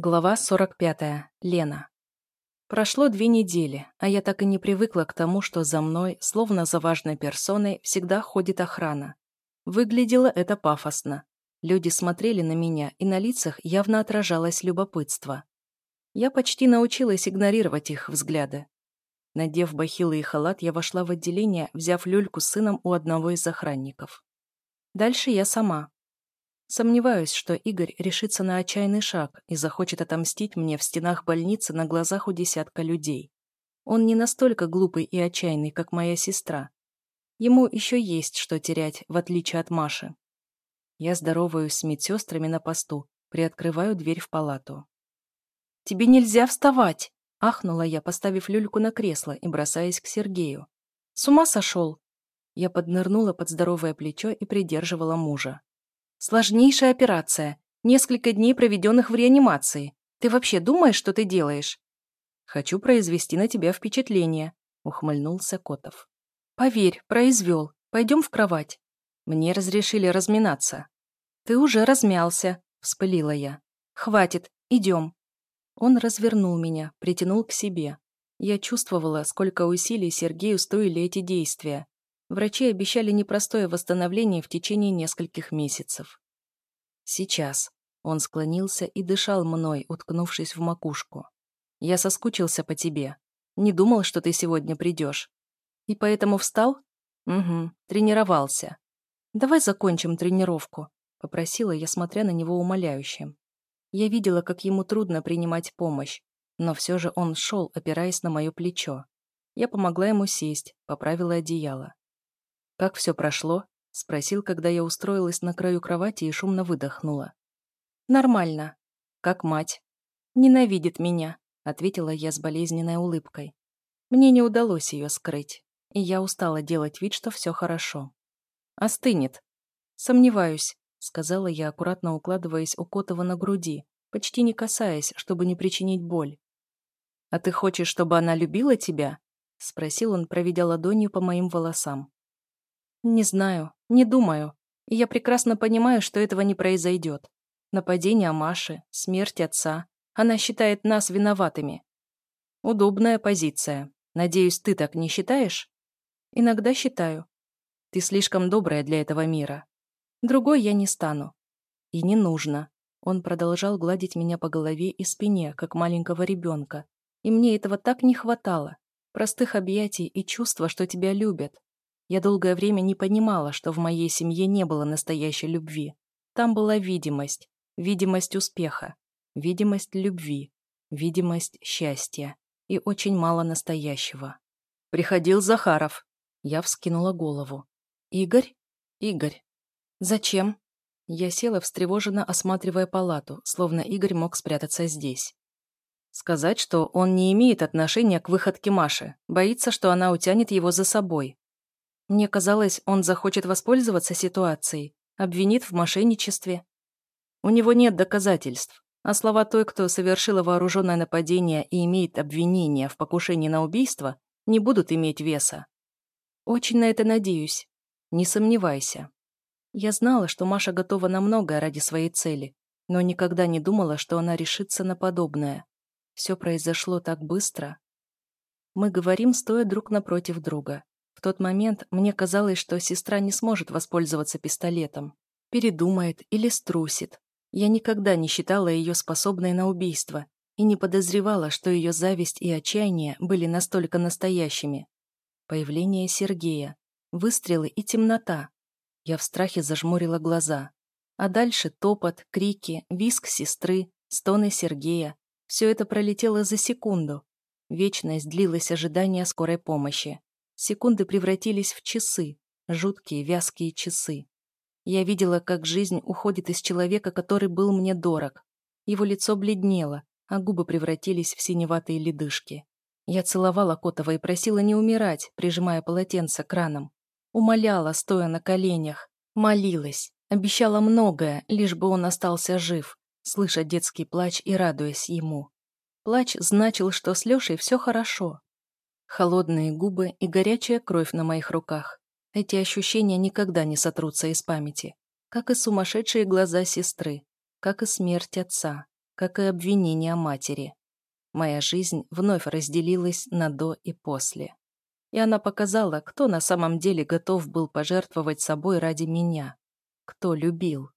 Глава 45. Лена. Прошло две недели, а я так и не привыкла к тому, что за мной, словно за важной персоной, всегда ходит охрана. Выглядело это пафосно. Люди смотрели на меня, и на лицах явно отражалось любопытство. Я почти научилась игнорировать их взгляды. Надев бахилы и халат, я вошла в отделение, взяв люльку с сыном у одного из охранников. Дальше я сама, Сомневаюсь, что Игорь решится на отчаянный шаг и захочет отомстить мне в стенах больницы на глазах у десятка людей. Он не настолько глупый и отчаянный, как моя сестра. Ему еще есть что терять, в отличие от Маши. Я здороваюсь с медсестрами на посту, приоткрываю дверь в палату. «Тебе нельзя вставать!» — ахнула я, поставив люльку на кресло и бросаясь к Сергею. «С ума сошел!» Я поднырнула под здоровое плечо и придерживала мужа. Сложнейшая операция. Несколько дней, проведенных в реанимации. Ты вообще думаешь, что ты делаешь?» «Хочу произвести на тебя впечатление», — ухмыльнулся Котов. «Поверь, произвел. Пойдем в кровать». Мне разрешили разминаться. «Ты уже размялся», — вспылила я. «Хватит, идем». Он развернул меня, притянул к себе. Я чувствовала, сколько усилий Сергею стоили эти действия. Врачи обещали непростое восстановление в течение нескольких месяцев. Сейчас. Он склонился и дышал мной, уткнувшись в макушку. Я соскучился по тебе. Не думал, что ты сегодня придешь. И поэтому встал? Угу, тренировался. Давай закончим тренировку, попросила я, смотря на него умоляюще. Я видела, как ему трудно принимать помощь, но все же он шел, опираясь на мое плечо. Я помогла ему сесть, поправила одеяло. «Как все прошло?» — спросил, когда я устроилась на краю кровати и шумно выдохнула. «Нормально. Как мать?» «Ненавидит меня», — ответила я с болезненной улыбкой. Мне не удалось ее скрыть, и я устала делать вид, что все хорошо. «Остынет». «Сомневаюсь», — сказала я, аккуратно укладываясь у Котова на груди, почти не касаясь, чтобы не причинить боль. «А ты хочешь, чтобы она любила тебя?» — спросил он, проведя ладонью по моим волосам. Не знаю, не думаю. И я прекрасно понимаю, что этого не произойдет. Нападение Маши, смерть отца. Она считает нас виноватыми. Удобная позиция. Надеюсь, ты так не считаешь? Иногда считаю. Ты слишком добрая для этого мира. Другой я не стану. И не нужно. Он продолжал гладить меня по голове и спине, как маленького ребенка. И мне этого так не хватало. Простых объятий и чувства, что тебя любят. Я долгое время не понимала, что в моей семье не было настоящей любви. Там была видимость, видимость успеха, видимость любви, видимость счастья и очень мало настоящего. Приходил Захаров. Я вскинула голову. «Игорь? Игорь. Зачем?» Я села, встревоженно осматривая палату, словно Игорь мог спрятаться здесь. Сказать, что он не имеет отношения к выходке Маши, боится, что она утянет его за собой. Мне казалось, он захочет воспользоваться ситуацией, обвинит в мошенничестве. У него нет доказательств, а слова той, кто совершила вооруженное нападение и имеет обвинение в покушении на убийство, не будут иметь веса. Очень на это надеюсь. Не сомневайся. Я знала, что Маша готова на многое ради своей цели, но никогда не думала, что она решится на подобное. Все произошло так быстро. Мы говорим, стоя друг напротив друга. В тот момент мне казалось, что сестра не сможет воспользоваться пистолетом. Передумает или струсит. Я никогда не считала ее способной на убийство и не подозревала, что ее зависть и отчаяние были настолько настоящими. Появление Сергея, выстрелы и темнота. Я в страхе зажмурила глаза. А дальше топот, крики, виск сестры, стоны Сергея. Все это пролетело за секунду. Вечность длилась ожидания скорой помощи. Секунды превратились в часы, жуткие вязкие часы. Я видела, как жизнь уходит из человека, который был мне дорог. Его лицо бледнело, а губы превратились в синеватые ледышки. Я целовала Котова и просила не умирать, прижимая полотенце к ранам. Умоляла, стоя на коленях. Молилась. Обещала многое, лишь бы он остался жив, слыша детский плач и радуясь ему. Плач значил, что с Лешей все хорошо, Холодные губы и горячая кровь на моих руках. Эти ощущения никогда не сотрутся из памяти. Как и сумасшедшие глаза сестры. Как и смерть отца. как и обвинения матери. Моя жизнь вновь разделилась на «до» и «после». И она показала, кто на самом деле готов был пожертвовать собой ради меня. Кто любил.